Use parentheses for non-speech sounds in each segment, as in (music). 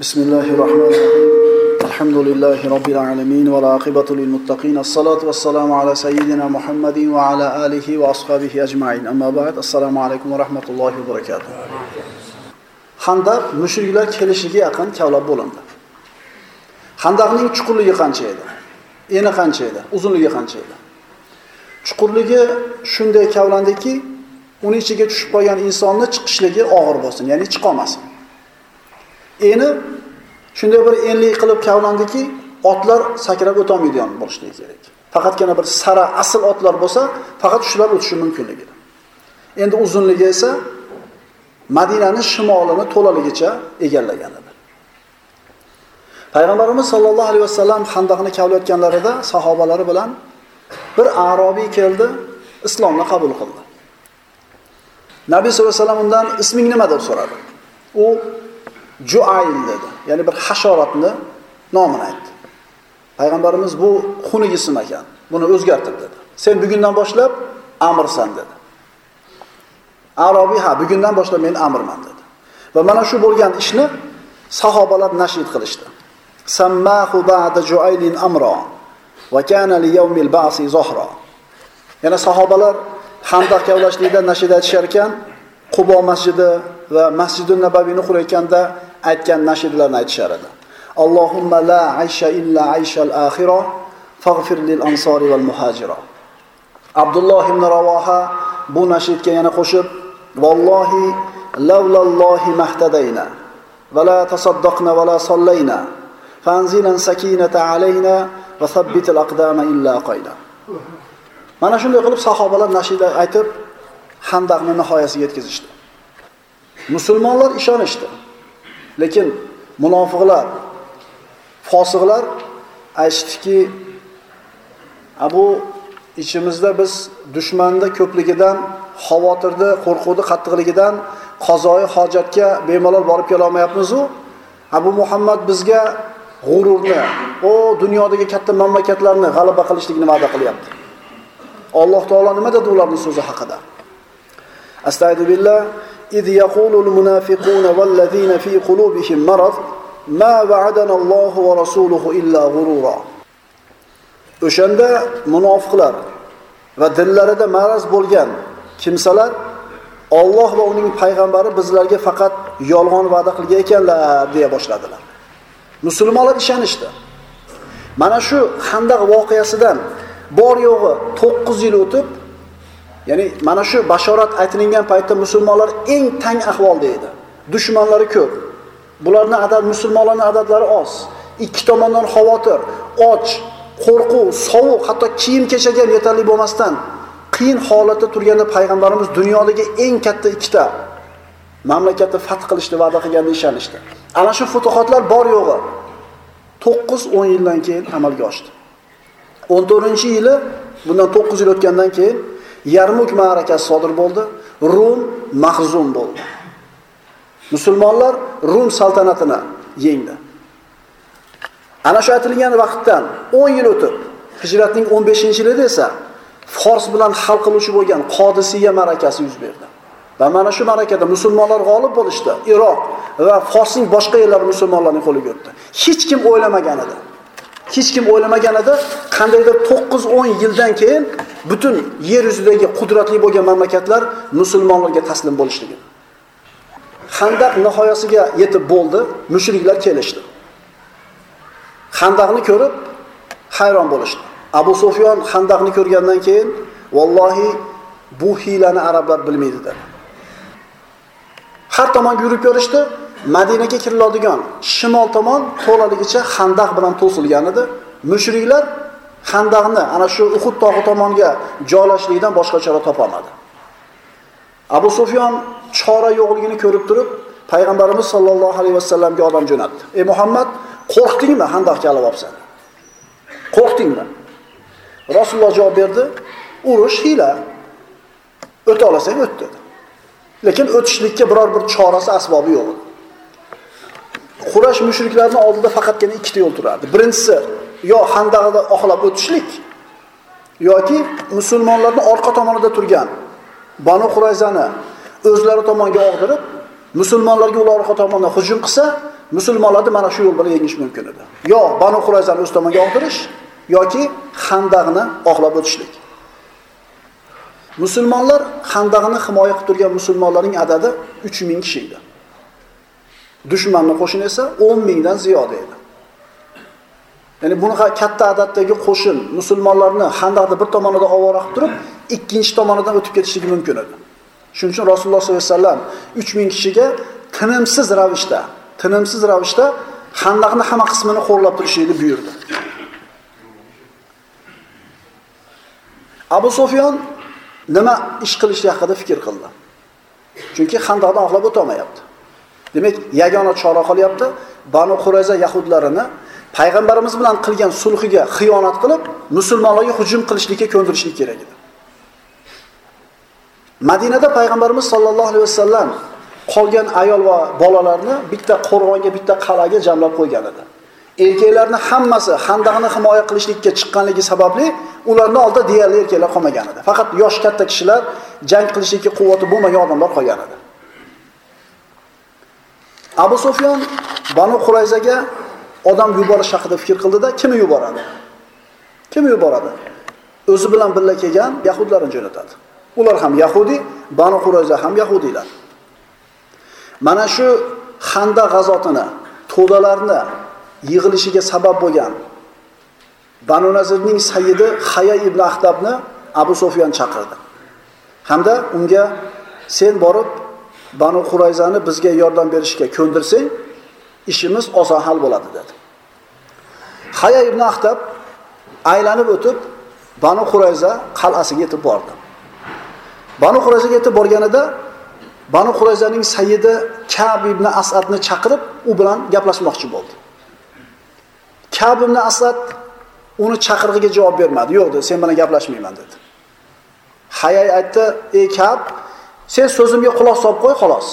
بسم الله الرحمن الرحيم الحمد لله رب العالمين والعاقبة للمتقين الصلاة والسلام على سيدنا محمد وعلى آله وأصحابه أجمعين أما بعد السلام عليكم ورحمة الله وبركاته handaq mushriklar kelishiga yaqin kavlab bo'lindi handaqning chuqurligi qancha edi eni qancha edi uzunligi qancha edi chuqurligi shunday kavlandiki uni ichiga tushib qolgan insonni chiqishligi og'ir bo'lsin ya'ni chiqolmasin Eni shunday bir enlik qilib kavlandiki otlar sakrab o'tolmaydigan bo'lishligi kerak. Faqatgina bir sara asl otlar bo'lsa faqat shular o'tishi mumkinligi. Endi uzunligi esa madinani shimolini to'laligicha egallagan edi payg'ambarimiz sollallohu alayhi vasallam handaqni kavlayotganlarida sahobalari bilan bir arobiy keldi islomni qabul qildi. Nabiy sallallohu alayhi vasallam undan isming nima deb so'radi? U juayl dedi. Ya'ni bir hasharotni nomini aytdi. Payg'ambarimiz bu xunuk ism ekan buni o'zgartir dedi. Sen bugundan boshlab amirsan dedi. Arobiy ha bugundan boshlab men amirman dedi. Va mana shu bo'lgan ishni sahobalar nashid qilishdi. Sammahu ba'da juaylin amro va kana li yawmil ba'si zohra. Yana sahobalar handaq kavlashlikda nashid aytishar ekan qubo masjidi va Masjidun nabaviyni qurayotganda aytgan nashidlarni aytishar edi. Allohumma la aysha illa ayshal axira faghfir lil ansori val muhajiro abdulloh ibn ravoha bu nashidga yana qo'shib vallohi lavlallohi mahtadayna va la tasaddaqna va la sollayna fanzilan sakinata alayna va sabbitil aqdama illa qayna mana shunday qilib sahobalar nashida aytib handaqni nihoyasiga yetkazishdi. Musulmonlar ishonishdi. Lekin munofiqlar fosiqlar aytishdiki bu ichimizda biz dushmanni ko'pligidan xavotirni qo'rquvni qattiqligidan qazoi hojatga bemalol borib kelolmayapmizu. Abu muhammad bizga g'ururni o dunyodagi katta mamlakatlarni g'alaba qilishlikni va'da qilyapti. Alloh taolo nima dedi ularning so'zi haqida? Astag'firullah إذ يقول المنافقون والذين في قلوبهم مرض ما وعدنا الله ورسوله إلا غرورا o'shanda munofiqlar va dillarida maraz bo'lgan kimsalar Alloh va uning payg'ambari bizlarga faqat yolg'on va'da qilgan ekanlar deya boshladilar. Musulmonlar ishonishdi. Mana shu Handaq voqeasidan bor yo'g'i 9 yil o'tib, ya'ni mana shu bashorat aytilingan paytda musulmonlar eng tang ahvolda edi. Dushmanlari ko'p. Bularning adad musulmonlarning adadlari oz. Ikki tomondan xavotir, och, qo'rquv, sovuq, hatto kiyim kechak ham yetarli bo'lmasdan qiyin holatda turganda payg'ambarimiz dunyodagi eng katta ikkita mamlakatni fath qilishni va'da qilganda ishonishdi. Ana shu futuhotlar bor yo'g'i 9-10 yildan keyin amalga oshdi. 14-yili bundan 9 yil o'tgandan keyin Yarmuk ma'rakasi sodir bo'ldi. Rum mahzun bo'ldi. Musulmonlar Rum saltanatini yengdi. Ana shu aytilgan vaqtdan 10 yil o'tib, Hijratning 15-yilida esa Fors bilan hal qiluvchi bo'lgan Qodisiya ma'rakasi yuz berdi. Va mana shu ma'rakada musulmonlar g'olib bo'lishdi. Iroq va Forsning boshqa yerlari musulmonlarning qo'liga o'tdi. Hech kim o'ylamagan edi. Hech kim o'ylamagan edi, qandaydir 9-10 yildan keyin butun yer yuzidagi qudratli bo'lgan mamlakatlar musulmonlarga taslim bo'lishligi. Handaq nihoyasiga yetib bo'ldi, mushriklar kelishdi. Handaqni ko'rib hayron bo'lishdi. Abu Sufyon Handaqni ko'rgandan keyin vallohi bu hiylani arablar bilmaydi dedi. Har tomonga yurib ko'rishdi, Madinaga kiriladigan shimol tomon to'laligicha xandaq bilan to'silgan edi. Mushriklar xandaqni ana shu Uhud tog'i tomonga joylashlikdan boshqa chora topolmadi. Abu Sufyon chora yo'qligini ko'rib turib, payg'ambarimiz sollallohu alayhi vasallamga odam jo'natdi. "Ey Muhammad, qo'rqdingmi xandaqga olib olsan?" Qo'rqdingmi? Rasululloh javob berdi, urush hiyla. O'ta olasan o't dedi. Lekin o'tishlikka biror bir chorasi asbobi yo'q edi. Qurash mushriklarining oldida faqatgina ikkita yo'l turardi. Birinchisi yo handaqda oqlab o'tishlik yoki musulmonlarning orqa tomonida turgan Banu Qurayzani o'zlari tomonga og'dirib, musulmonlarga ular orqa tomondan hujum qilsa, musulmonlarni mana shu yo'l bilan yengish mumkin edi. Yo Banu Qurayzani o'z tomonga og'dirish yoki Xandaqni oqlab o'tishlik. Musulmonlar Xandaqni himoya qilib turgan musulmonlarning adadi 3000 kishi edi. Dushmanning qo'shini esa 10 mingdan ziyoda edi. Ya'ni buni katta adatdagi qo'shin musulmonlarni Xandaqda bir tomonida ovora qilib turib, ikkinchi tomonidan o'tib ketishligi mumkin edi. Shuning uchun Rasululloh sollallohu alayhi vasallam 3000 kishiga tinimsiz ravishda, tinimsiz ravishda Xandaqni hamma qismini qo'llab turishni buyurdi. Abu Sufyon nima ish qilish haqida fikr qildi. Chunki Xandaqdan oqlab o'tolmayapti. Demak, yagona chora qolyapti, Banu Qurayza yahudlarini payg'ambarimiz bilan qilgan sulhiga xiyonat qilib, musulmonlarga hujum qilishlikka ko'ndirishlik kerak edi. Madinada payg'ambarimiz sollallohu alayhi vasallam qolgan ayol va bolalarni bitta qo'rg'onga, bitta qal'aga jamlab qo'ygan edi. Erkaklarni hammasi Xandaqni himoya qilishlikka chiqqanligi sababli ularni oldida deyarli erkaklar qolmagan edi. Faqat yosh katta kishilar, jang qilishlikka quvvati bo'lmagan odamlar qolgan edi. Abu Sufyon Banu Qurayzaga odam yuborish haqida fikr qildida, kimni yuboradi? Kimni yuboradi? O'zi bilan birga kelgan yahudlarni jo'natadi. Ular ham yahudi, Banu Qurayza ham yahudiylar. Mana shu Xanda g'azotini, to'dalarni yig'ilishiga sabab bo'lgan Banu Nazirning sayyidi Haya ibn Axtabni Abu Sufyon chaqirdi. Hamda unga sen borib Banu Qurayzani bizga yordam berishga ko'ndirsang, ishimiz oson hal bo'ladi dedi. Haya ibn Ahtab aylanib o'tib Banu Qurayza qal'asiga yetib bordi. Banu Qurayzaga yetib borganida Banu Qurayzaning sayyidi Ka'b ibn Asadni chaqirib, u bilan gaplashmoqchi bo'ldi. Ka'b ibn Asad uni chaqirig'iga javob bermadi. Yo'q dedi, sen bilan gaplashmayman dedi. Hayay aytdi, "Ey Ka'b, sen so'zimga quloq solib qo'y, xolos.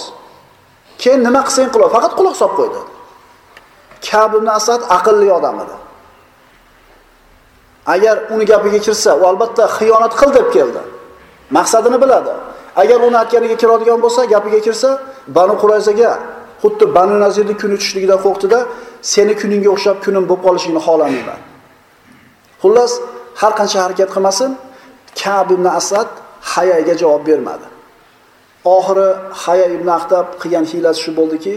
Keyin nima qilsang qil, faqat quloq solib qo'y" dedi. Ka'b ibn Asad aqlli odam edi. Agar uni gapiga kirsa, u albatta xiyonat qil deb keldi. Maqsadini biladi. Agar uni aytganiga kiradigan bo'lsa, gapiga kirsa, Banu Qurayzaga xuddi Banu nazirni kuni tushligidan qo'rqdida, seni kuningga o'xshab kunim bo'lib qolishingni xohlamayman. Xullas, har qancha harakat qilmasin, Ka'b ibn Asad Hayaga javob bermadi. Oxiri Haya ibn Axtab qilgan hiylasi shu bo'ldiki,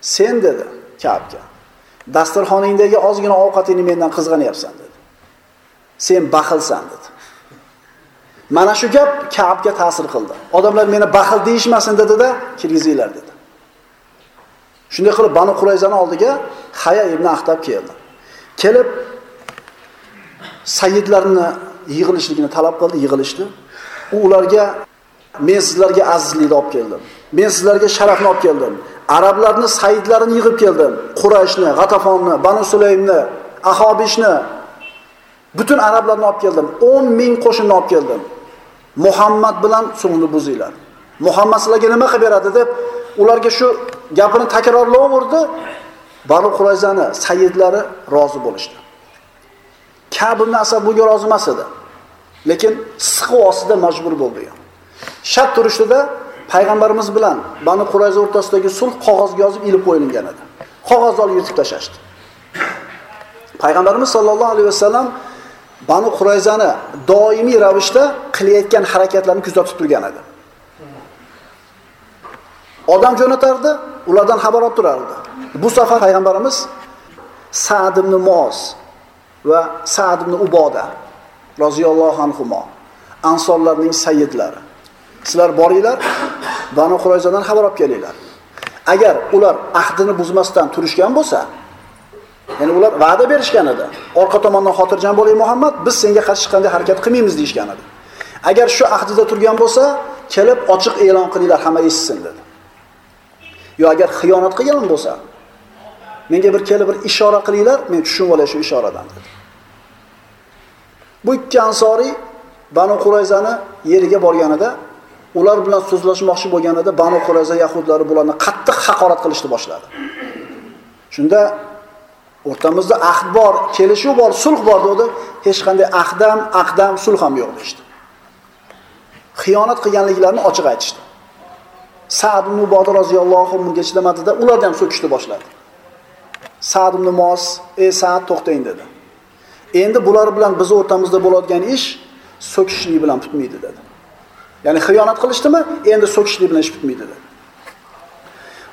sen dedi Ka'bga, dasturxoningdagi ozgina ovqatingni mendan qizg'anyapsan dedi. Sen baxilsan dedi. Mana shu gap Ka'bga ta'sir qildi. Odamlar meni baxil deyishmasin dedida kirgizinglar dedi. Shunday qilib Banu Qurayzani oldiga Haya ibn Axtab keldi. Kelib sayyidlarni yig'ilishligini talab qildi, yig'ilishdi. U ularga men sizlarga azizlikni olib keldim. Men sizlarga sharafni olib keldim. Arablarni sayyidlarini yig'ib keldim. Qurayshni, G'atafonni, Banu Sulaymni, Ahobishni butun arablarni olib keldim. 10 ming qo'shinni olib keldim. Muhammad bilan sulhni buzinglar. Muhammad sizlarga nima qilib beradi deb ularga shu gapini takrorlayverdi. Banu Qurayzani sayyidlari rozi bo'lishdi. Ka'b ibn Asad bunga rozi emas edi. Lekin siqvosida majbur bo'ldi. Shart turishdida payg'ambarimiz bilan Banu Qurayza o'rtasidagi sulh qog'ozga yozib ilib qo'yilgan edi. Qog'ozni olib yirtib tashlashdi. Payg'ambarimiz sollallohu alayhi vasallam Banu Qurayzani doimiy ravishda qilayotgan harakatlarini kuzatib turgan edi. Odam jo'natardi, ulardan xabar olib turardi. Bu safar payg'ambarimiz Sa'd ibn Muoz va Sa'd ibn Uboda roziyallohu anhuma ansorlarning sayyidlari. Sizlar boringlar, Banu Qurayzadan xabar olib kelinglar. Agar ular ahdini buzmasdan turishgan bo'lsa, ya'ni ular va'da berishgan edi. Orqa tomondan xotirjam bo'ling Muhammad, biz senga qarshi qanday harakat qilmaymiz deyishgan edi. Agar shu ahdida turgan bo'lsa, kelib ochiq e'lon qilinglar, hamma eshitsin dedi. Yo agar xiyonat qilgan bo'lsa, menga bir kelib bir ishora qilinglar, men tushunib olay shu ishoradan dedi. Bu ikki ansoriy Banu Qurayzani yeriga borganida, ular bilan so'zlashmoqchi bo'lganida Banu Qurayza yahudlari bularni qattiq haqorat qilishni boshladi. Shunda o'rtamizda ahd bor, kelishuv bor, sulh bor dedi. Hech qanday ahdam, aqdam, sulh ham yo'q deydi. Xiyonat qilganliklarini ochiq aytishdi. Sa'd ibn Uboda roziyallohu anhu bunga chidamadida ularni ham so'kishni boshladi. Sa'd ibn Muoz, "Ey Sa'd, to'xtang" dedi. Endi bular bilan biz o'rtamizda bo'ladigan ish so'kishlik bilan bitmaydi dedi. Ya'ni xiyonat qilishdimi? Endi so'kishlik bilan ish bitmaydi dedi.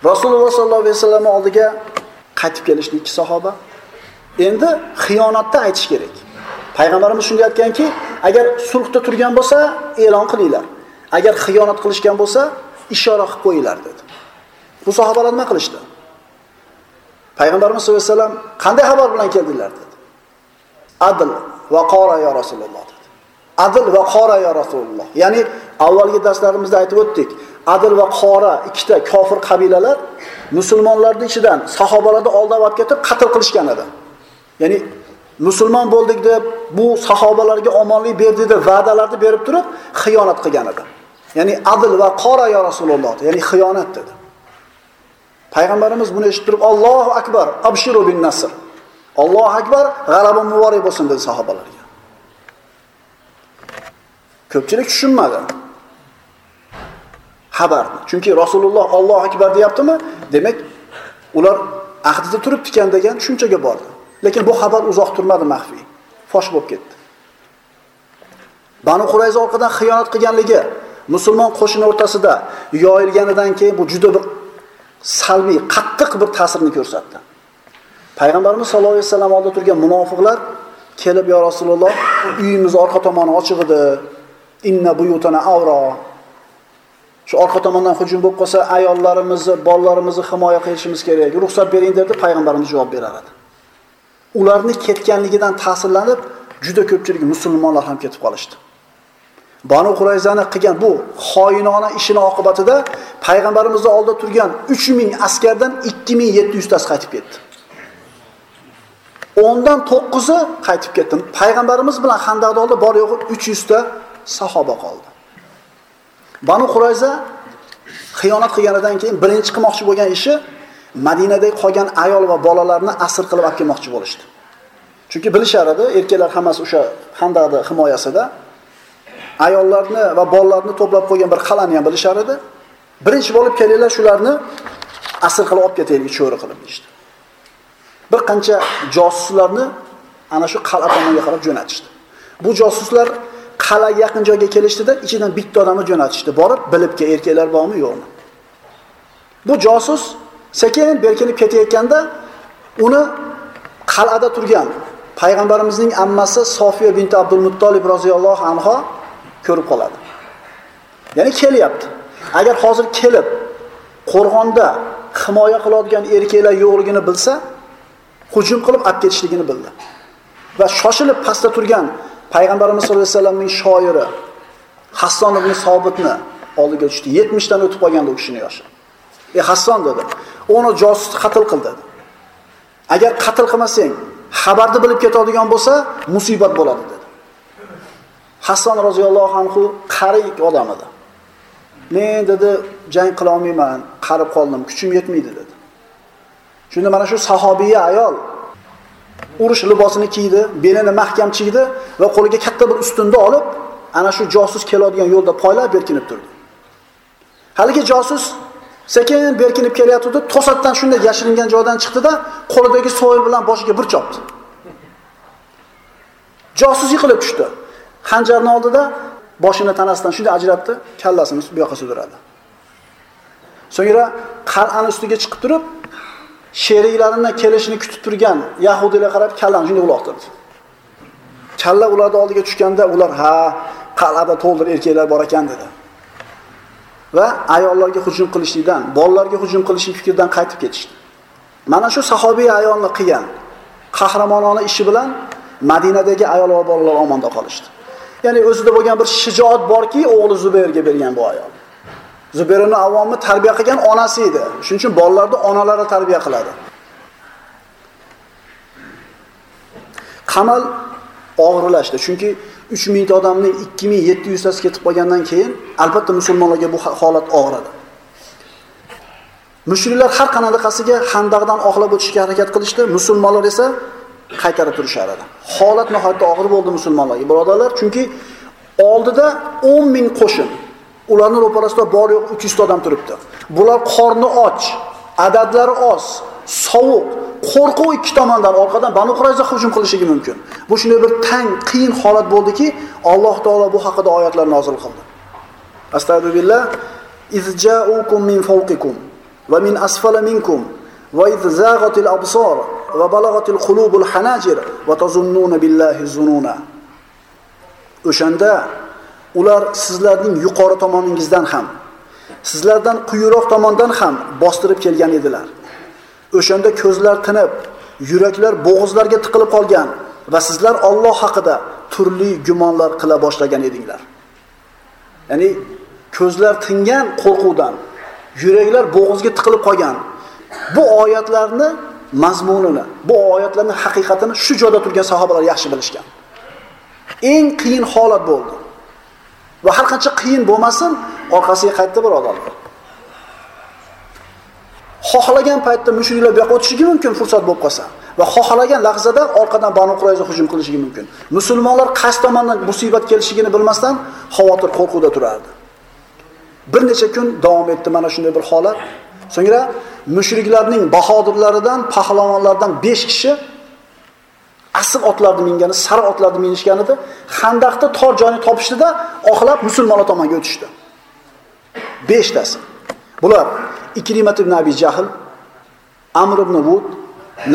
Rasululloh sollallohu alayhi vasallam oldiga qaytib kelishdi ikki sahoba. Endi xiyonatni aytish kerak. Payg'ambarimiz shunday aytganki, agar sulhda turgan bo'lsa, e'lon qilinglar. Agar xiyonat qilishgan bo'lsa, ishora qilib qo'yinglar dedi. Bu sahobalar nima qilishdi? Payg'ambarimiz sollallohu alayhi vasallam qanday xabar bilan keldilar dedi. Adl va qora ya Rasululloh dedi. Adl va qora ya Rasululloh. Ya'ni avvalgi darslarimizda aytib o'tdik. Adl va qora ikkita kofir qabilalar musulmonlarning ichidan sahobalarni oldab olib ketib qatl qilishgan edi. Ya'ni musulmon bo'ldik deb bu sahobalarga omonlik berdi deb va'dalarni berib turib xiyonat qilgan edi. Ya'ni adl va qora yo Rasululloh, ya'ni xiyonat dedi. Payg'ambarimiz buni eshitib turib Allohu akbar, abshiru bin nasr. Allohu akbar, g'alaba muborak bo'lsin dedi sahobalarga. Ko'pchilik tushunmadi. Xabarni. Chunki Rasululloh ollohu akbar deyaptimi? Demak, ular ahdida turibdikan degan tushunchaga bordi. Lekin bu xabar uzoq turmadi maxfiy. Fosh bo'lib ketdi. Banu Qurayza orqadan xiyonat qilganligi musulmon qo'shini o'rtasida yoyilganidan keyin bu juda bir salbiy, qattiq bir ta'sirni ko'rsatdi. Payg'ambarimiz sollallohu alayhi vasallam oldida turgan munofiqlar kelib yo Rasululloh, uyimiz orqa tomoni ochiq edi. Inna buyutana avro Shu orqa tomondan hujum bo'lib qolsa, ayollarimizni, bolalarimizni himoya qilishimiz kerak. Ruxsat bering dedi, payg'ambarimiz javob berar edi. Ularni ketganligidan ta'sirlanib, juda ko'pchilik musulmonlar ham ketib qolishdi. Banu Qurayzani qilgan bu xoinona ishini oqibatida payg'ambarimizning oldida turgan 3000 askardan 2700 tasi qaytib ketdi. 10dan 9i qaytib ketdi. Payg'ambarimiz bilan Xandaqda oldi bor yo'g'i 300 ta sahoba qoldi. Banu Qurayza xiyonat qilganidan keyin birinchi qilmoqchi bo'lgan ishi Madinada qolgan ayol va bolalarni asir qilib olib kelmoqchi bo'lishdi. Chunki bilishar edi, erkaklar hammasi o'sha Xandaqda himoyasida. ayollarni va bolalarni to'plab qo'ygan bir qal'ani ham bilishar edi. Birinchi bo'lib kelinglar shularni asir qilib olib ketaylik cho'ri qilib deydi. Bir qancha josuslarni ana shu qal'a tomonga qarab jo'natishdi. Bu josuslar qal'aga yaqin joyga kelishdida ichidan bitta odamni jo'natishdi. Borib bilibki erkaklar bormi yo'qmi. Bu josus sekin berkinib ketayotganda uni qal'ada turgan payg'ambarimizning ammasi Sofiya binti Abdul Muttolib roziyallohu anha ko'rib qoladi. Ya'ni kelyapti. Agar hozir kelib qo'rg'onda himoya qiladigan erkaklar yo'qligini bilsa, hujum qilib olib ketishligini bildi. Va shoshilib pastda turgan payg'ambarimiz sollallohu alayhi vasallamning shoiri Hasson ibn Sobitni oldiga tushdi. 70 dan o'tib qolgandi u kishini yoshi. "Ey Hasson" dedi. "Uni josus qatl qil" dedi. Agar qatl qilmasang, xabarni bilib ketadigan bo'lsa, musibat bo'ladi dedi. Hasson roziyallohu anhu qari odam edi. Men dedi, jang qila olmayman, qarib qoldim, kuchim yetmaydi dedi. Shunda mana shu sahobiya ayol urush libosini kiydi, belini mahkam chiydi va qo'liga katta bir ustunni olib, ana shu josus keladigan yo'lda poylab berkinib turdi. Haligi josus sekin berkinib kelyapti, to'satdan shunday yashiringan joydan chiqdi-da, qo'lidagi so'yil bilan boshiga bir chopdi. Josus yiqilib tushdi. Xanjarni oldida boshini tanasidan shunday ajratdi, kallasini bu yoqqa sudradi. So'ngra qal'ani ustiga chiqib turib, sheriklarini kelishini kutib turgan yahudiylarga qarab kallani shunday uloqtirdi. Kalla ularni oldiga tushganda ular ha, qal'ada to'ldir erkaklar bor ekan dedi. Va ayollarga hujum qilishlikdan, bolalarga hujum qilishlik fikridan qaytib ketishdi. Mana shu sahobiy ayolni qilgan qahramonona ishi bilan Madinadagi ayol va bolalar omonda qolishdi. Ya'ni o'zida bo'lgan bir shijoat borki, o'g'li Zubayrga bergan bu ayol. Zubayr ibn Avvomni tarbiya qilgan onasi edi. Shuning uchun bolalarni onalari tarbiya qiladi. Qamal og'irlashdi. Chunki 3000 ta odamning 2700 tasi ketib qolgandan keyin albatta musulmonlarga bu holat og'iradi. Mushriklar har qanaqasiga Handaqdan oqlab o'tishga harakat qilishdi, musulmonlar esa qaytarib turishar edi. Holat nihoyatda og'ir bo'ldi musulmonlarga, birodarlar, chunki oldida 10 ming qo'shin, ularning ro'parasida bor yo'q 300 ta odam turibdi. Bular qorni och, adadlari oz, sovuq, qo'rquv ikki tomondan orqadan Banu Qurayza hujum qilishligi mumkin. Bu shunday bir tang, qiyin holat bo'ldiki, Alloh taolo bu haqida oyatlar nozil qildi. Astagfirullah. izja'ukum min fawqikum va min asfala minkum va iz absar va balaghatil qulubul hanajir va tazunnuna billahi zununa. O'shanda ular sizlarning yuqori tomoningizdan ham, sizlardan quyiroq tomondan ham bostirib kelgan edilar. O'shanda ko'zlar tinib, yuraklar bo'g'izlarga tiqilib qolgan va sizlar Alloh haqida turli gumonlar qila boshlagan edinglar. Ya'ni ko'zlar tingan qo'rquvdan, yuraklar bo'g'izga tiqilib qolgan. Bu oyatlarni mazmunini, bu oyatlarning haqiqatini shu joyda turgan sahobalar yaxshi bilishgan. Eng qiyin holat bo'ldi. Va har qancha qiyin bo'lmasin, orqasiga qaytdi birodarlar. xohlagan paytda mushriklar bu yoqqa o'tishligi mumkin fursat bo'lib qolsa va xohlagan lahzada orqadan Banu Qurayza hujum qilishligi mumkin. Musulmonlar qaysi tomondan musibat kelishligini bilmasdan xavotir, qo'rquvda turardi. Bir necha kun davom etdi mana shunday bir holat. So'ngra mushriklarning bahodirlaridan, pahlavonlardan 5 kishi asl otlarni mingani, sara otlarni minishgan edi. Xandaqda tor joyni topishdida oxlab musulmonlar tomonga o'tishdi. 5 tasi. Bular Ikrimat ibn Abi Jahl, Amr ibn Wud,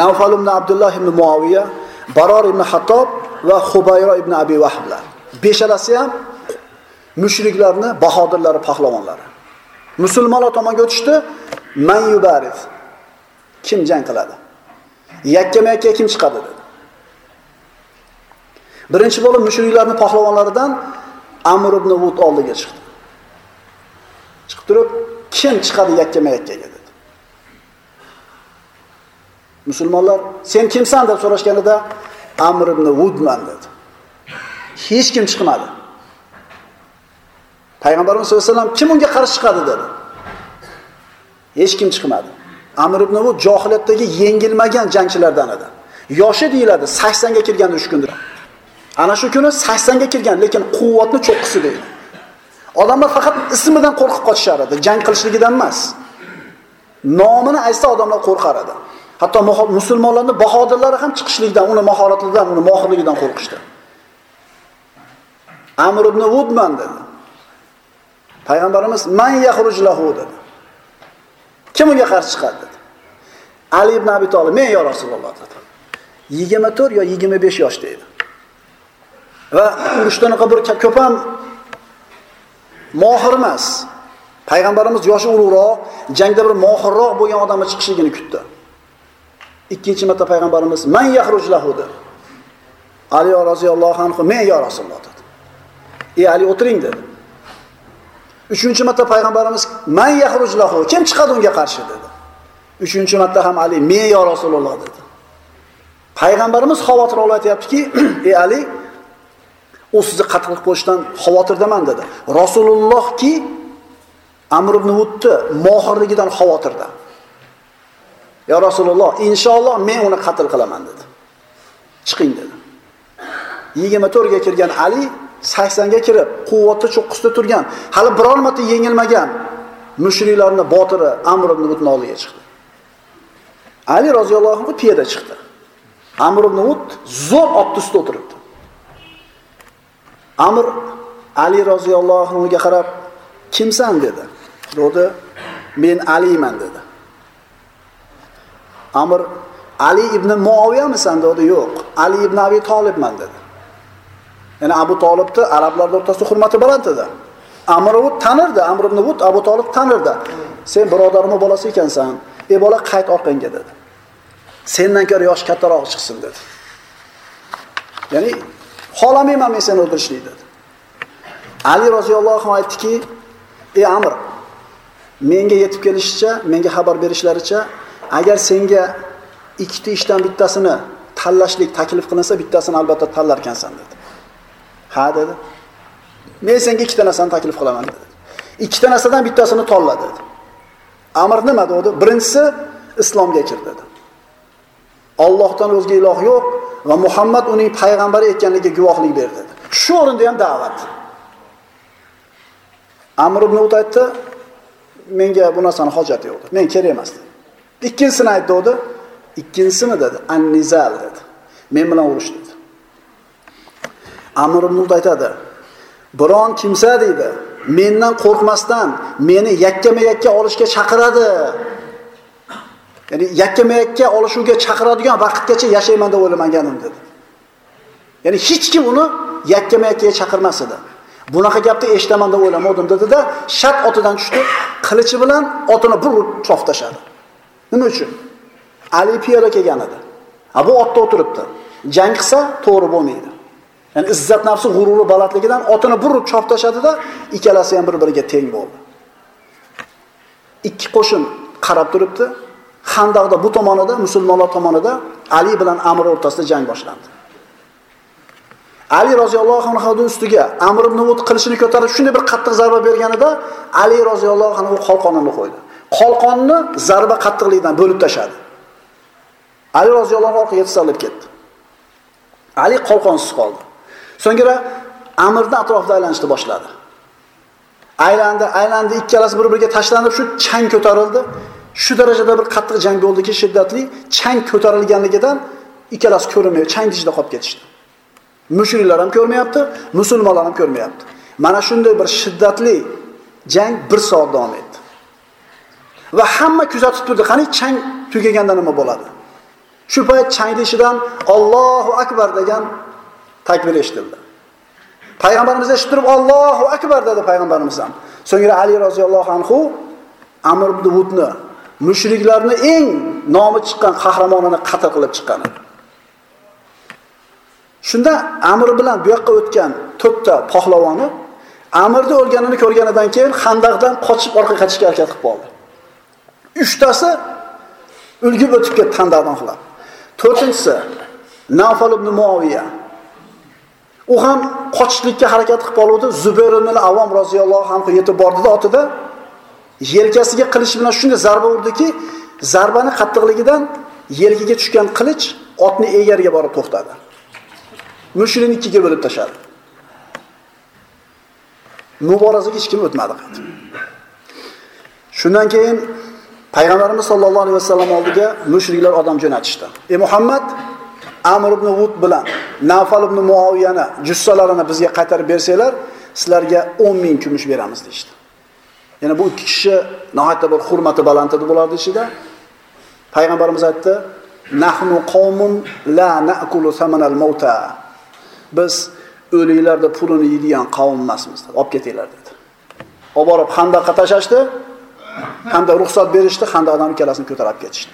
Nawfal ibn Abdullah ibn Muaviya, Baror ibn Hattob va Hubayra ibn Abi Vahblar. Beshalasi ham mushriklarni bahodirlari, pahlavonlari. Musulmonlar tomonga o'tishdi, man yubarif. Kim jang qiladi? Yakkama-yakka kim chiqadi dedi. Birinchi bo'lib mushriklarning pahlavonlaridan Amr ibn Wud oldiga chiqdi. Chiqib turib, kim chiqadi yakkama yakkaga dedi. Musulmonlar sen kimsan deb so'rashganida Amr ibn Wudman dedi. Hech kim chiqmadi. Payg'ambarimiz sollallohu alayhi vasallam kim unga qarshi chiqadi dedi. Hech kim chiqmadi. Amr ibn Wud johiliyatdagi yengilmagan jangchilardan edi. Yoshi deyiladi, 80 ga kirgan uch kunda. Ana shu kuni 80 ga kirgan, lekin quvvatni cho'qqisi deydi. Odamlar faqat ismidan qo'rqib qochishar edi, jang qilishligidan emas. Nomini aytsa odamlar qo'rqar edi. Hatto musulmonlarning bahodirlari ham chiqishlikdan, uni mahoratlidan, uni mohirligidan qo'rqishdi. Amr ibn Wudman dedi. Payg'ambarimiz man yakhruj lahu dedi. Kim unga qarshi chiqadi dedi. Ali ibn Abi Talib, men yo Rasululloh dedi. 24 yo 25 yoshda dedi. Va urushdan bir ko'p ham mohir emas. Payg'ambarimiz yoshi ulug'roq, jangda bir mohirroq bo'lgan odamni chiqishligini kutdi. Ikkinchi marta payg'ambarimiz man yahruj lahu dedi. Ali roziyallohu anhu men yo Rasululloh dedi. "Ey Ali o'tiring" dedi. Uchinchi marta payg'ambarimiz man yahruj lahu kim chiqadi unga qarshi dedi. Uchinchi marta ham Ali men yo Rasululloh dedi. Payg'ambarimiz xavotir olayaptiki, (clears throat) "Ey Ali, u sizni qatl qilib qo'yishdan xavotirdaman dedi. Rasulullohki Amr ibn Wudni mohirligidan xavotirda. yo Rasululloh, inshaalloh men uni qatl qilaman dedi. Chiqing dedi. 24 ga kirgan Ali 80 ga kirib, quvvatli cho'qqisida turgan, hali biror marta yengilmagan mushriklarning botiri Amr ibn Wudni oldiga chiqdi. Ali roziyallohu anhu piyoda chiqdi. Amr ibn Wud zo'r otni ustida o'tiribdi. Amr Ali roziyallohu anhuga qarab, "Kimsan?" dedi. Dedi, "Men Aliman" dedi. Amr Ali ibn Muaviyamisan dedi, "Yo'q, Ali ibn Abi Tolibman" dedi. Ya'ni Abu Tolibni arablar o'rtasida hurmati baland edi. Amr u tanirdi, Amr ibn Wud Abu Tolib tanirdi. Sen birodarimning bolasi ekansan. Ey bola qayt orqangga dedi. Sendan ko'ra yosh kattaroq chiqsin dedi. Ya'ni Xohlamayman men seni o'ldirishni dedi. Ali roziyallohu anhu aytdiki, "Ey Amr, menga yetib kelishicha, menga xabar berishlaricha, agar senga ikkita ishdan bittasini tanlashlik taklif qilinsa, bittasini albatta tanlar ekansan" dedi. "Ha" dedi. "Men senga ikkita narsani taklif qilaman" dedi. Ikkita narsadan bittasini tanla dedi. Amr nima dedi? Birinchisi islomga kir dedi. Allohdan o'zga iloh yo'q, va Muhammad uning payg'ambari ekanligiga guvohlik berdi. Shu o'rinda ham da'vat. Amr ibn Ut aytdi, menga bu narsani hojati yo'q. Men kerak emas. Ikkinchisini aytdi dedi. Ikkinchisini dedi, an-nizal dedi. Men bilan urush dedi. Amr ibn aytadi, biron kimsa deydi, mendan qo'rqmasdan meni yakkama-yakka olishga chaqiradi. Ya'ni yakkama-yakka olishuvga chaqiradigan vaqtgacha yashayman deb o'ylamagandim dedi. Ya'ni hech kim uni yakkama-yakkaga chaqirmas edi. Bunaqa gapni eshitaman deb o'ylamadim dedida shart shat otidan tushdi, qilichi bilan otini bir urib chopib tashadi. Nima uchun? Ali piyoda kelgan edi. Ha bu otda o'tiribdi. Jang qilsa to'g'ri bo'lmaydi. Ya'ni izzat nafsi g'ururi balandligidan otini bir urib chopib tashladida ikkalasi ham bir-biriga teng bo'ldi. Ikki qo'shin qarab turibdi. Xandaqda bu tomonida, musulmonlar tomonida Ali bilan Amr o'rtasida jang boshlandi. Ali roziyallohu anhu ustiga Amr ibn Ud qilishini ko'tarib shunday bir qattiq zarba berganida Ali roziyallohu anhu qalqonini qo'ydi. Qalqonni zarba qattiqligidan bo'lib tashadi. Ali roziyallohu anhu orqaga tisalib ketdi. Ali qalqonsiz qoldi. So'ngra Amrni atrofida aylanishni boshladi. Aylandi, aylandi, ikkalasi bir-biriga tashlanib shu chang ko'tarildi. Shu darajada bir qattiq jang bo'ldiki, shiddatli chang ko'tarilganligidan ikkalasi ko'rinmay, chang ichida qolib ketishdi. Mushriklar ham ko'rmayapti, musulmonlar ham ko'rmayapti. Mana shunday bir shiddatli jang 1 soat davom etdi. Va hamma kuzatib turdi, qani chang tugaganda nima bo'ladi? Shu payt chang ichidan Allohu akbar degan takbir eshitildi. Payg'ambarimiz eshitib turib Allohu akbar dedi payg'ambarimiz ham. So'ngra Ali roziyallohu anhu Amr ibn Wudni mushriklarni eng nomi chiqqan qahramonini qatl qilib chiqqan edi. Shunda Amr bilan bu yoqqa o'tgan to'rtta pahlavoni Amirni o'lganini ko'rganidan keyin Xandaqdan qochib orqaga qaytishga harakat qilib qoldi. Uchtasi ulgib o'tib ketdi Xandaqdan qulab To'rtinchisi Nafal ibn Muaviya. U ham qochishlikka harakat qilib qoluvdi. Zubayr ibn Avom roziyallohu anhu yetib bordida otida yelkasiga qilich bilan shunday zarba urdiki, zarbani qattiqligidan yelkaga tushgan qilich otni egariga borib to'xtadi. Mushrikni ikkiga bo'lib tashladi. Muborazaga hech kim o'tmadi qaytib. Shundan keyin payg'ambarimiz sollallohu alayhi vasallam oldiga mushriklar odam jo'natishdi. "Ey Muhammad, Amr ibn Wud bilan Nafal ibn muoviyani jussalarini bizga qaytarib bersanglar, sizlarga 10 ming kumush beramiz" deyishdi Yana bu ikki kishi nihoyatda bir hurmati baland edi bularning ichida. Payg'ambarimiz aytdi: "Nahnu qawmun la na'kulu samanal mauta." Biz o'liklarda pulini yeydigan qavm emasmiz. Olib ketinglar dedi. Olib borib Xandaqqa tashlashdi. Hamda ruxsat berishdi, Xandaqdan ikkalasini ko'tarib ketishdi.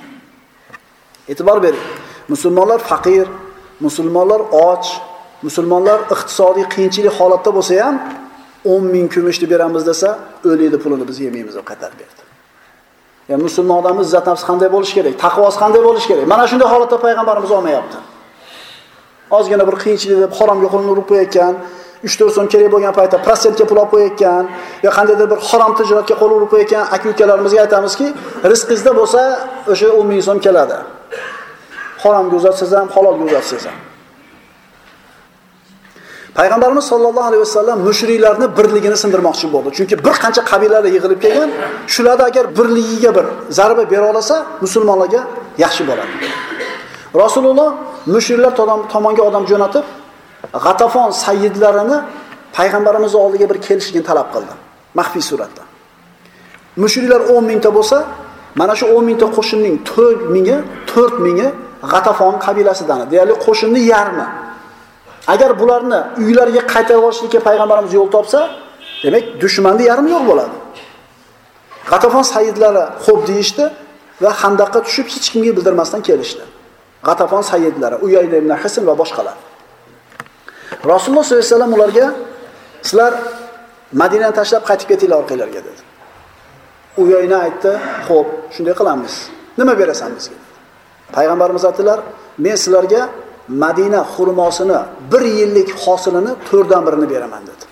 E'tibor bering. Musulmonlar faqir, musulmonlar och, musulmonlar iqtisodiy qiyinchilik holatda bo'lsa ham 10 ming kumushni beramiz desa, o'likni pulini biz yemaymiz deb qaytarib berdi. Ya'ni musulmon odamning izzat nafsi qanday bo'lishi kerak? Taqvosi qanday bo'lishi kerak? Mana shunday holatda payg'ambarimiz olmayapti. ozgina bir qiyinchilik deb haromga qo'lini urib qo'yayotgan, 3-4 so'm kerak bo'lgan paytda prosentga pul olib qo'yayotgan yo qandaydir bir harom tijoratga qo'l urib qo'yayotgan aka-ukalarimizga aytamizki, rizqingizda bo'lsa o'sha 10 ming so'm keladi. Haromga uzatsangiz ham, halolga uzatsangiz ham. Payg'ambarimiz sollallohu alayhi vasallam mushriklarni birligini sindirmoqchi bo'ldi. Chunki bir qancha qabilalar yig'ilib kelgan, shularda agar birligiga bir zarba bera olsa, musulmonlarga yaxshi bo'ladi. Rasululloh mushriklar tomonga odam jo'natib, G'atafon sayyidlarini payg'ambarimiz oldiga bir kelishligini talab qildi, maxfiy suratda. Mushriklar 10 mingta bo'lsa, mana shu 10 mingta qo'shinning 4 mingi, 4 mingi G'atafon qabilasidan, deyarli qo'shinni yarmi. Agar bularni uylariga qaytarib yuborishlikka payg'ambarimiz yo'l topsa, demak dushmanni yarmi yo'q bo'ladi. G'atafon sayyidlari xo'p deyishdi va Xandaqqa tushib hech kimga bildirmasdan kelishdi. G'atafon sayyidlari, Uyayda ibn Hisn va boshqalar. Rasululloh sollallohu alayhi vasallam ularga sizlar Madinani tashlab qaytib ketinglar orqanglarga dedi. Uyayna aytdi, "Xo'p, shunday qilamiz. Nima berasan bizga?" Payg'ambarimiz aytdilar, "Men sizlarga Madina xurmosini 1 yillik hosilini 4 dan birini beraman" dedi.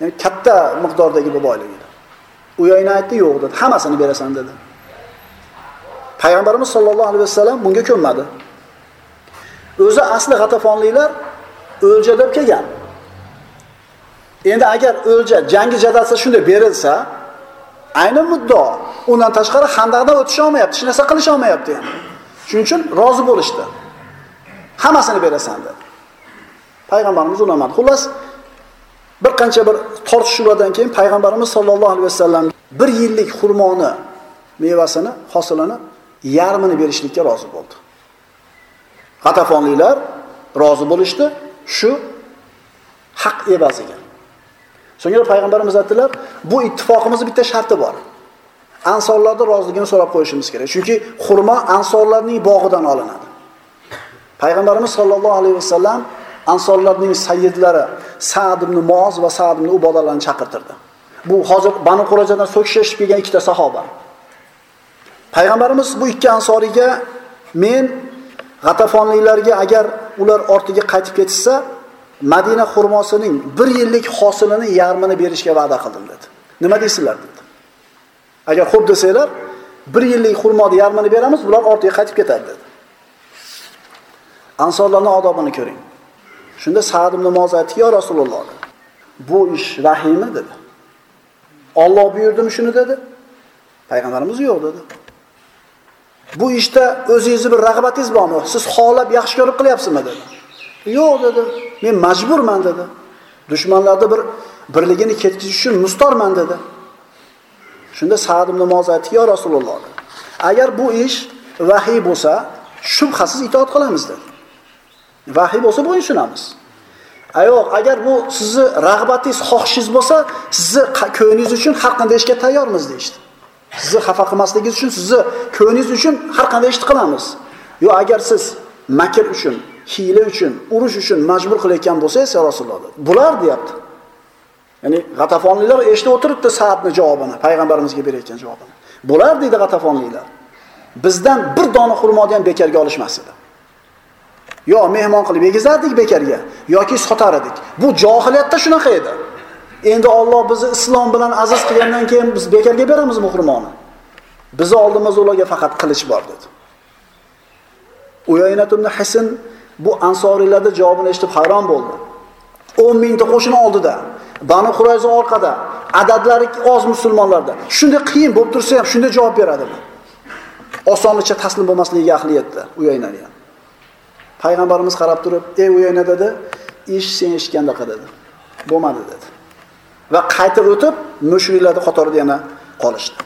Ya'ni katta miqdordagi bu boylik edi. Uyayna aytdi, "Yo'q" dedi. "Hammasini berasan" dedi. Payg'ambarimiz sollallohu alayhi vasallam bunga ko'nmadi. O'zi asli g'atafonliklar o'lja deb kelgan. Endi agar o'lja jangi jadalsa shunday berilsa, ayni muddao. Undan tashqari Xandaqdan o'tisha olmayapti, hech narsa qilish olmayapti. Shuning uchun rozi bo'lishdi. Hammasini berasan dedi. Payg'ambarimiz unamadi. Xullas, bir qancha bir tortishuvlardan keyin payg'ambarimiz sollallohu alayhi vasallam bir yillik xurmoni mevasini, hosilini yarmini berishlikka rozi bo'ldi. G'atafonliklar rozi bo'lishdi shu haq evaziga. So'ngra payg'ambarimiz aytdilar, bu ittifoqimizning bitta sharti bor. Ansorlarning roziligini so'rab qo'yishimiz kerak. Chunki xurmo ansorlarning bog'idan olinadi. Payg'ambarimiz sollallohu alayhi vasallam ansorlarning sayyidlari Sa'd ibn Muoz va Sa'd ibn Ubodalarni chaqirtirdi. Bu hozir Banu Qurajadan so'kishib kelgan ikkita sahoba. Payg'ambarimiz bu ikki ansoriyga men G'atafonliklarga agar ular ortiga qaytib ketishsa, Madina xurmosining 1 yillik hosilini yarmini berishga va'da qildim dedi. Nima deysizlar dedi. Agar xo'p desanglar, 1 yillik xurmoni yarmini beramiz, bular ortiga qaytib ketadi dedi. Ansorlarning odobini ko'ring. Shunda Sa'd ibn moz aytdi, "Ya Rasululloh, bu ish vahiymi?" dedi. Alloh buyurdimi shuni dedi? Payg'ambarimiz yo'q dedi. Bu ishda o'zingizni bir rag'batingiz bormi? Siz xohlab yaxshi ko'rib qilyapsizmi dedi. Yo'q dedi. Men majburman dedi. dushmanlarni bir birligini ketkizish uchun mustorman dedi. Shunda Sa'd ibn moz aytdi: "Ya Rasululloh, agar bu ish vahiy bo'lsa, shubhasiz itoat qilamiz" dedi. Vahiy bo'lsa bo'ysunamiz. Ayoq, agar bu sizni rag'batingiz, xohishingiz bo'lsa, sizni ko'nglingiz uchun har qanday ishga tayyormiz deyishdi Sizni xafa qilmasligingiz uchun, sizni ko'nglingiz uchun har qanday ishni qilamiz. Yo agar siz makr uchun, hiyla uchun, urush uchun majbur qilayotgan bo'lsangiz, ya Rasululloh, bular deyapti. Ya'ni G'atafonliklar eshitib o'tiribdi saatni javobini, payg'ambarimizga berayotgan javobini. Bular deydi G'atafonliklar. Bizdan bir dona xurmoni ham bekarga olishmas edi. Yo mehmon qilib yegizardik bekarga yoki sotar edik. Bu johiliyatda shunaqa edi. Endi Alloh bizni islom bilan aziz qilgandan keyin biz bekarga beramizmi xurmoni? bizni oldimizda ularga faqat qilich bor dedi. Uyaynat ibn Hasan bu ansoriylarda javobini eshitib hayron bo'ldi. 10 mingta qo'shin oldida, Banu Qurayza orqada, adadlari oz musulmonlarda. Shunday qiyin bo'lib tursa ham shunday javob beradi. Osonlikcha taslim bo'lmasligiga ahli yetdi Uyaynani ham. Payg'ambarimiz qarab turib, "Ey Uyayna" dedi, "Ish sen eshitgandaqa" dedi. Bo'lmadi dedi. Va qaytib o'tib, mushriklarni qatorida yana qolishdi.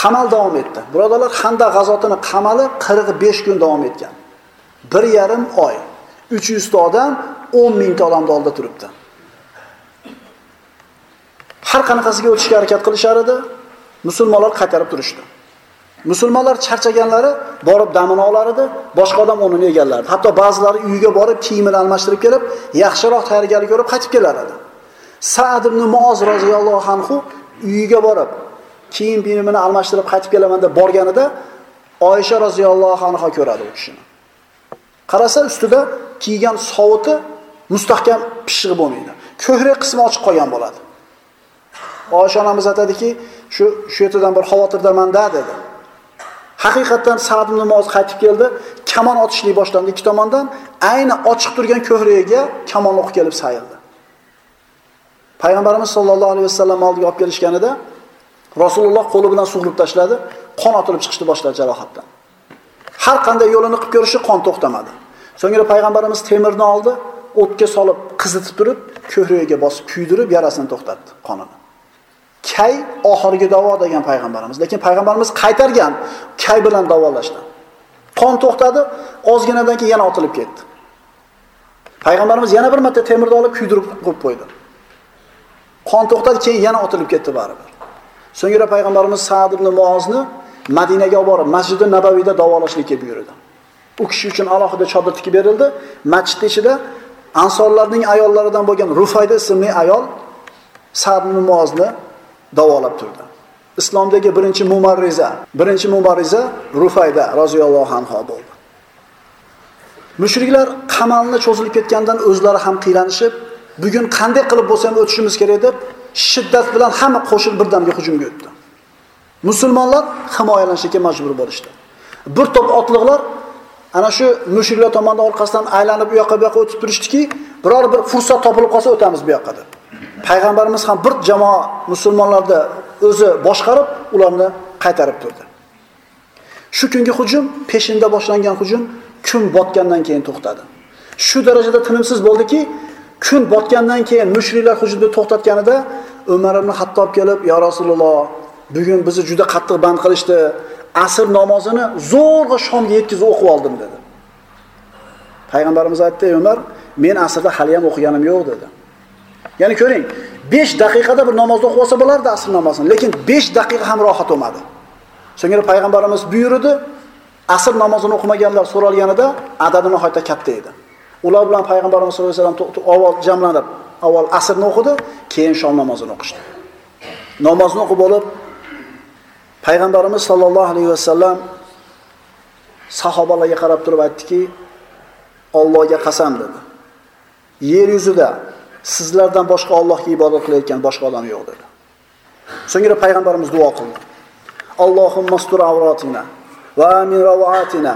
Qamal davom etdi. Birodarlar, Xanda g'azotini qamali 45 kun davom etgan. 1,5 oy. 300 ta odam 10 mingta odamni oldida turibdi. Har qanaqasiga o'tishga harakat qilishar edi, musulmonlar qaytarib turishdi. Musulmonlar charchaganlari borib damini olar edi, boshqa odam o'rnini egallardi. Hatto ba'zilari uyiga borib kiyimini almashtirib kelib, yaxshiroq tayyorgarlik ko'rib qaytib kelar edi. Sa'd ibn Muoz roziyallohu anhu uyiga borib kiyim biyimini almashtirib qaytib kelaman deb borganida Oysha roziyallohu anha ko'radi u kishini. Qarasa ustida kiygan sovuti mustahkam pishiq bo'lmaydi. Ko'hrak qismi ochiq qolgan bo'ladi. Oysha onamiz aytadiki, shu shu yerdan bir xavotirdaman-da dedi. Haqiqatdan Sa'd ibn Muoz qaytib keldi, kamon otishlik boshlandi ikki tomondan, ayni ochiq turgan ko'hragiga kamon o'q kelib sayildi. Payg'ambarimiz sollallohu alayhi vasallam oldiga olib kelishganida Rasululloh qo'li bilan sug'urib tashladi, qon otilib chiqishni boshladi jarohatdan. Har qanday yo'lini qilib ko'rishi qon to'xtamadi. So'ngra payg'ambarimiz temirni oldi, o'tga solib qizitib turib, ko'hragiga bosib kuydirib yarasini to'xtatdi qonini. Kay oxirgi davo degan payg'ambarimiz, lekin payg'ambarimiz qaytargan kay bilan davolashdi. Qon to'xtadi, ozginadan keyin yana otilib ketdi. Payg'ambarimiz yana bir marta temirni olib kuydirib qo'yib qo'ydi. Qon to'xtadi, keyin yana otilib ketdi baribir. So'ngra payg'ambarimiz Sa'd ibn Muozni Madinaga olib borib, masjidi Nabaviyda davolashlikka buyurdi. U kishi uchun alohida chodir tikib berildi. masjidni ichida ansorlarning ayollaridan bo'lgan Rufayda ismli ayol Sa'd ibn Muozni davolab turdi. Islomdagi birinchi mumarriza, birinchi mumarriza Rufayda roziyallohu anha bo'ldi. Mushriklar qamalni cho'zilib ketgandan o'zlari ham qiylanishib, bugun qanday qilib bo'lsa ham o'tishimiz kerak deb shiddat bilan hamma qo'shin birdamga hujumga o'tdi. Musulmonlar himoyalanishga majbur bo'lishdi. Bir to'p otliqlar ana shu mushriklar tomonidan orqasidan aylanib u yoqqa bu yoqqa o'tib turishdiki, biror bir fursat topilib qolsa o'tamiz bu yoqqa deb. Payg'ambarimiz ham bir jamoa musulmonlarni o'zi boshqarib, ularni qaytarib turdi. Shu kungi hujum peshinda boshlangan hujum kun botgandan keyin to'xtadi. Shu darajada tinimsiz bo'ldiki, kun botgandan keyin mushriklar hujumni to'xtatganida Umar ibn Hattob kelib, "Ya Rasululloh, bugun bizni juda qattiq band qilishdi. Asr namozini zo'rg'a Shomga yetkazib o'qib oldim" dedi. Payg'ambarimiz aytdi, "Umar, men asrda hali ham o'qiganim yo'q" dedi. Ya'ni ko'ring, 5 daqiqada bir namozni o'qib olsa bo'lardi asr namozini, lekin 5 daqiqa ham rohat olmadi. Shunga payg'ambarimiz buyurdi, asr namozini o'qimaganlar so'ralganida adadi nihoyatda katta edi. Ular bilan payg'ambarimiz sollallohu alayhi vasallam avval jamlanib, avval asrni o'qidi, keyin shom namozini o'qishdi. Namozni o'qib olib, payg'ambarimiz sollallohu alayhi vasallam sahobalarga qarab turib aytdiki, Allohga qasam dedi. Yer yuzida sizlardan boshqa Allohga ibodat qilayotgan boshqa odam yo'q dedi. So'ngra payg'ambarimiz duo qildi. Allohumma astur avratina va amin rawatina.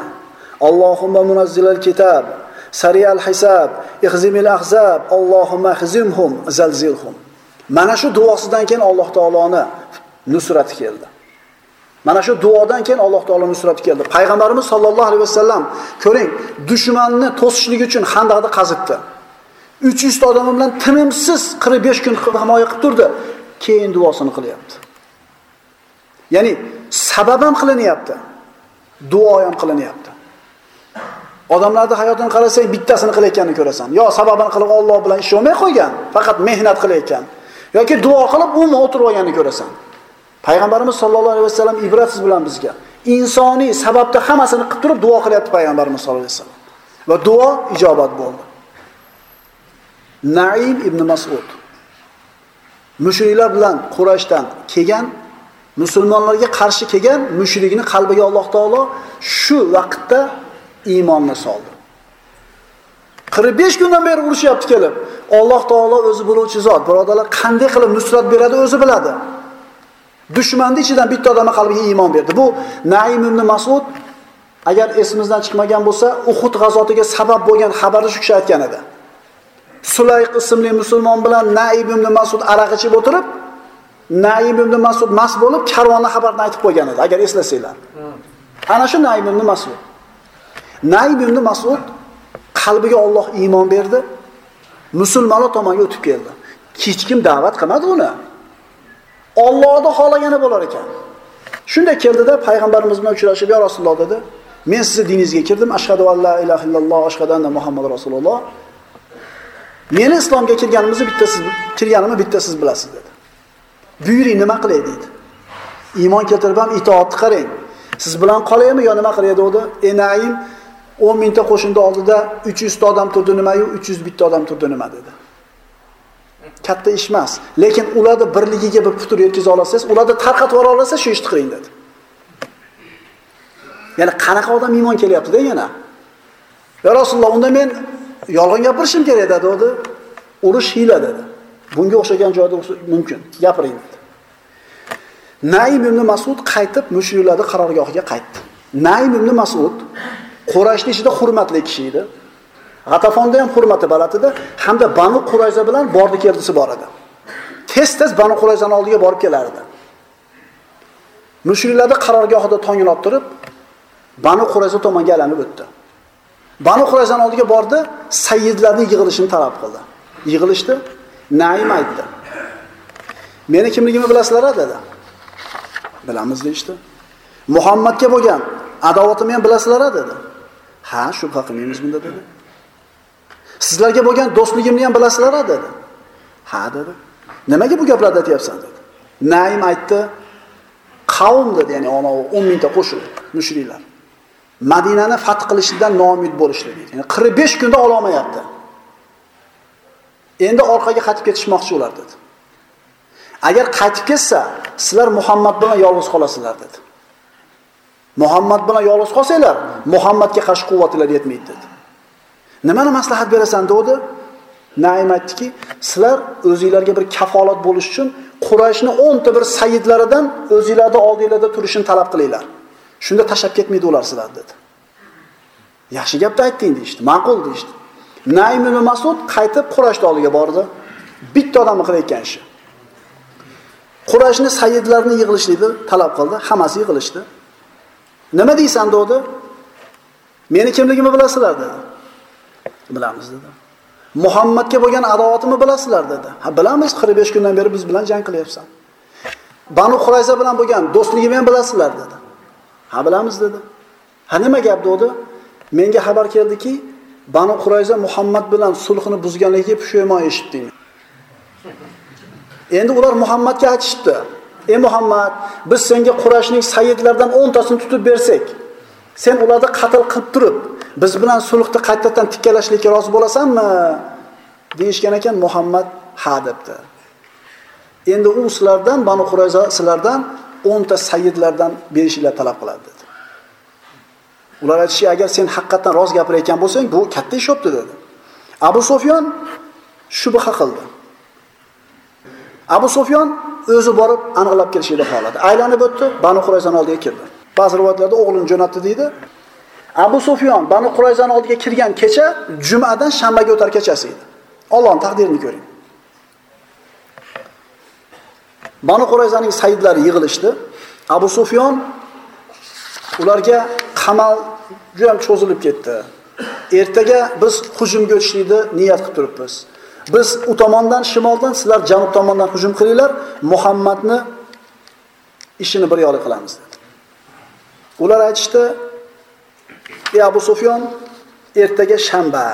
Allohumma munazzilal kitab, sariyal hisab, ihzimil ahzab, Allohumma ihzimhum zalzilhum. Mana shu duosidan keyin Alloh taoloni nusrati keldi. Mana shu duodan keyin Alloh taolo nusrati keldi. Payg'ambarimiz sollallohu alayhi vasallam ko'ring, dushmanni to'sishlik uchun xandaqni qazibdi. 300 ta odam bilan tinimsiz 45 kun himoya qilib turdi. Keyin duosini qilyapti. Ya'ni sabab ham qilinyapti. Duo ham qilinyapti. Odamlarning hayotini qarasang, bittasini qilayotganini ko'rasan. Yo sababini qilib Alloh bilan ish olmay qo'ygan, faqat mehnat qilayotgan. yoki duo qilib umuman o'tirib olganini ko'rasan. Payg'ambarimiz sollallohu alayhi vasallam ibratsiz bilan bizga insoniy sababda hammasini qilib turib duo qilyapti payg'ambarimiz sollallohu alayhi vasallam. Va duo ijobat bo'ldi. Naim ibn Mas'ud mushriklar bilan Qurayshdan kelgan musulmonlarga qarshi kelgan mushrikni qalbiga Alloh taolo shu vaqtda iymonni soldi. 45 kundan beri urushyapti kelib. Alloh taolo o'zi biluvchi zot. Birodalar, qanday qilib nusrat beradi o'zi biladi. Dushmanning ichidan bitta odamga qalbiga iymon berdi. Bu Naim ibn Mas'ud agar esimizdan chiqmagan bo'lsa, Uhud g'azotiga sabab bo'lgan xabarni shu kishi aytgan edi. Sulayq ismli musulmon bilan Naim ibn Mas'ud araq ichib o'tirib, Naim ibn Mas'ud mas bo'lib karvonni xabarini aytib qo'ygan edi, agar eslasanglar. Ana shu Naim ibn Mas'ud. Naim ibn Mas'ud qalbiga Alloh iymon berdi. Musulmonlar tomonga o'tib keldi. Hech kim da'vat qilmadi uni. Allohning xohlagani bo'lar ekan. Shunda keldida payg'ambarimiz bilan uchrashib, "Ya Rasululloh" dedi. "Men sizni diningizga kirdim. Ashhadu an la ilaha illalloh, ashhadu anna Muhammad rasululloh." Meni islomga kirganimizni bitta siz kirganimni bitta siz bilasiz dedi. Buyuring nima qilay dedi. Iymon keltirib ham itoatni qarang. Siz bilan qolaymi yo nima qilay dedi. Enaim 10 mingta qo'shinda oldida 300 ta odam turdi nima-yu 300 bitta odam turdi nima dedi. Katta ish emas, lekin ularni birligiga bir putur yetkaza olasiz, ularni tarqatib yubora olasiz, shu ishni qiling dedi. Ya'ni qanaqa odam iymon kelyapti-da yana? Ya Rasululloh, unda men yolg'on gapirishim kerak dedi. Urush hiyla dedi. Bunga o'xshagan joyda mumkin, gapiring dedi. Naim ibn Mas'ud qaytib mushriklarni qarorgohiga qaytdi. Naim ibn Mas'ud qurashni ichida hurmatli kishi edi. G'atafonda ham hurmati baland edi, hamda Banu Qurayza bilan bordi keldisi bor edi. Tez-tez Banu qurayzani oldiga borib kelardi. mushriklarni qarorgohida tongilab turib, Banu Qurayza tomonga aylanib o'tdi. Banu qurayzani oldiga bordi, sayyidlarning yig'ilishini talab qildi. Yig'ilishdi, Naim aytdi. Meni kimligimni bilasizlar dedi. Bilamiz deydi. Muhammadga bo'lgan adovatimni ham bilasizlar dedi. Ha, shubha qilmaymiz bunda dedi. Sizlarga bo'lgan do'stligimni ham bilasizlar dedi. Ha dedi. Nimaga bu gaplarni aytyapsan dedi. Naim aytdi, qavm dedi, ya'ni ona 10 mingta qo'shin mushriklar. Madinani fath qilishidan noumid bo'lishligi. dedi. Ya'ni 45 kunda ola olmayapti. Endi orqaga qaytib ketishmoqchi ular dedi. Agar qaytib ketsa, sizlar Muhammad bilan yolg'iz qolasizlar dedi. Muhammad bilan yolg'iz qolsanglar, Muhammadga qarshi quvvatlar yetmaydi dedi. Nimani maslahat berasan dedi? Naim aytdiki, sizlar o'zingizlarga bir kafolat bo'lish uchun Qurayshning 10 ta bir sayyidlaridan o'zingizlarni oldinglarda turishini talab qilinglar. Shunda tashlab ketmaydi ular sizlarni dedi. Yaxshi gapni aytding deydi, ma'qul deydi. Naim ibn Mas'ud qaytib Quraysh oldiga bordi. Bitta odamni qilayotgan ishi. Qurashni sayyidlarini yig'ilishlikni talab qildi, hammasi yig'ilishdi. Nima deysan dedi? Meni kimligimni bilasizlar dedi. Bilamiz dedi. Muhammadga bo'lgan adovatimni bilasizlar dedi. Ha bilamiz, 45 kundan beri biz bilan jang qilyapsan. Banu Qurayza bilan bo'lgan do'stligimni ham bilasizlar dedi. Ha bilamiz dedi. Ha nima gap dedi? Menga xabar keldiki, Banu Qurayza Muhammad bilan sulhni buzganligiga pushaymon eshitdik Endi ular Muhammadga aytishdi. Ey Muhammad, biz senga Qurayshning sayyidlaridan 10 tasini tutib bersak, sen ularni qatl qilib turib, biz bilan sulhni qaytadan tikkalashlikka rozi bo'lasanmi? deyishgan ekan Muhammad ha debdi. Endi u sizlardan Banu Qurayza sizlardan o'nta sayyidlardan berishinglar talab qiladi dedi. Ular aytishdi agar sen haqiqatan roz gapirayotgan bo'lsang, bu katta ish bo'libdi dedi. Abu Sufyon shubha qildi. Abu Sufyon o'zi borib aniqlab kelishini xohladi. Aylanib o'tdi, Banu qurayzani oldiga kirdi. Ba'zi rivoyatlarda o'g'lini jo'natdi deydi. Abu Sufyon Banu qurayzani oldiga kirgan kecha jumadan shanbaga o'tar kechasi edi. ollohni taqdirini ko'ring. Banu Qurayzaning sayyidlari yig'ilishdi. Abu Sufyon ularga qamal juda ham cho'zilib ketdi. Ertaga biz hujumga o'tishlikni niyat qilib turibmiz. Biz u tomondan shimoldan, sizlar janub tomondan hujum qilinglar, Muhammadni ishini bir yo'li qilamiz dedi. Ular aytishdi: "Ey Abu Sufyon, ertaga shanba.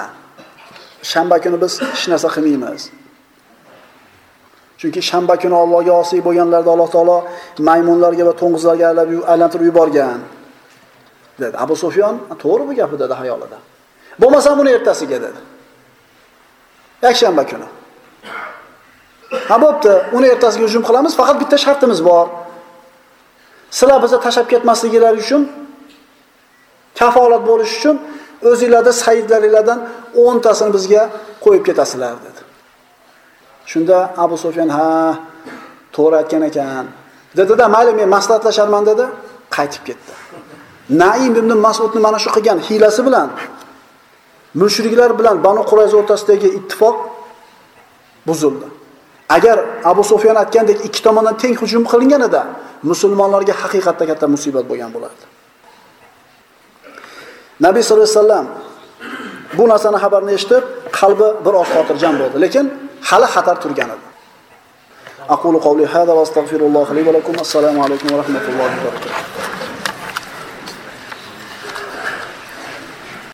Shanba kuni biz hech narsa qilmaymiz." Chunki shanba kuni Allohga osiy bo'lganlarda Alloh taolo maymunlarga va to'ng'izlarga aylantirib yuborgan. dedi. Abu Sufyon to'g'ri bu gapi dedi hayolida. Bo'lmasa buni ertasiga dedi. Yakshanba kuni. Ha bo'pti, uni ertasiga hujum qilamiz, faqat bitta shartimiz bor. Sizlar bizni tashab ketmasligingiz uchun kafolat bo'lish uchun o'zingizlarda sayyidlaringizdan 10 tasini bizga qo'yib ketasizlar dedi. Shunda Abu Sufyan ha, to'g'ri aytgan ekan. dedida mayli men maslahatlasharman dedi, qaytib ketdi. Naim ibn Mas'udni mana shu qilgan hiylasi bilan mushriklar bilan Banu Qurayza o'rtasidagi ittifoq buzildi. Agar Abu sufyan aytgandek ikki tomondan teng hujum qilinganida musulmonlarga haqiqatda katta musibat bo'lgan bo'lardi. Nabiy sollallohu alayhi vasallam bu narsani xabarni eshitib, qalbi bir oz xotirjam bo'ldi, lekin hali xatar turgan edi. Aqulu qawli hada va astagfirulloh li va lakum. Assalomu alaykum va rahmatullohi va barakatuh.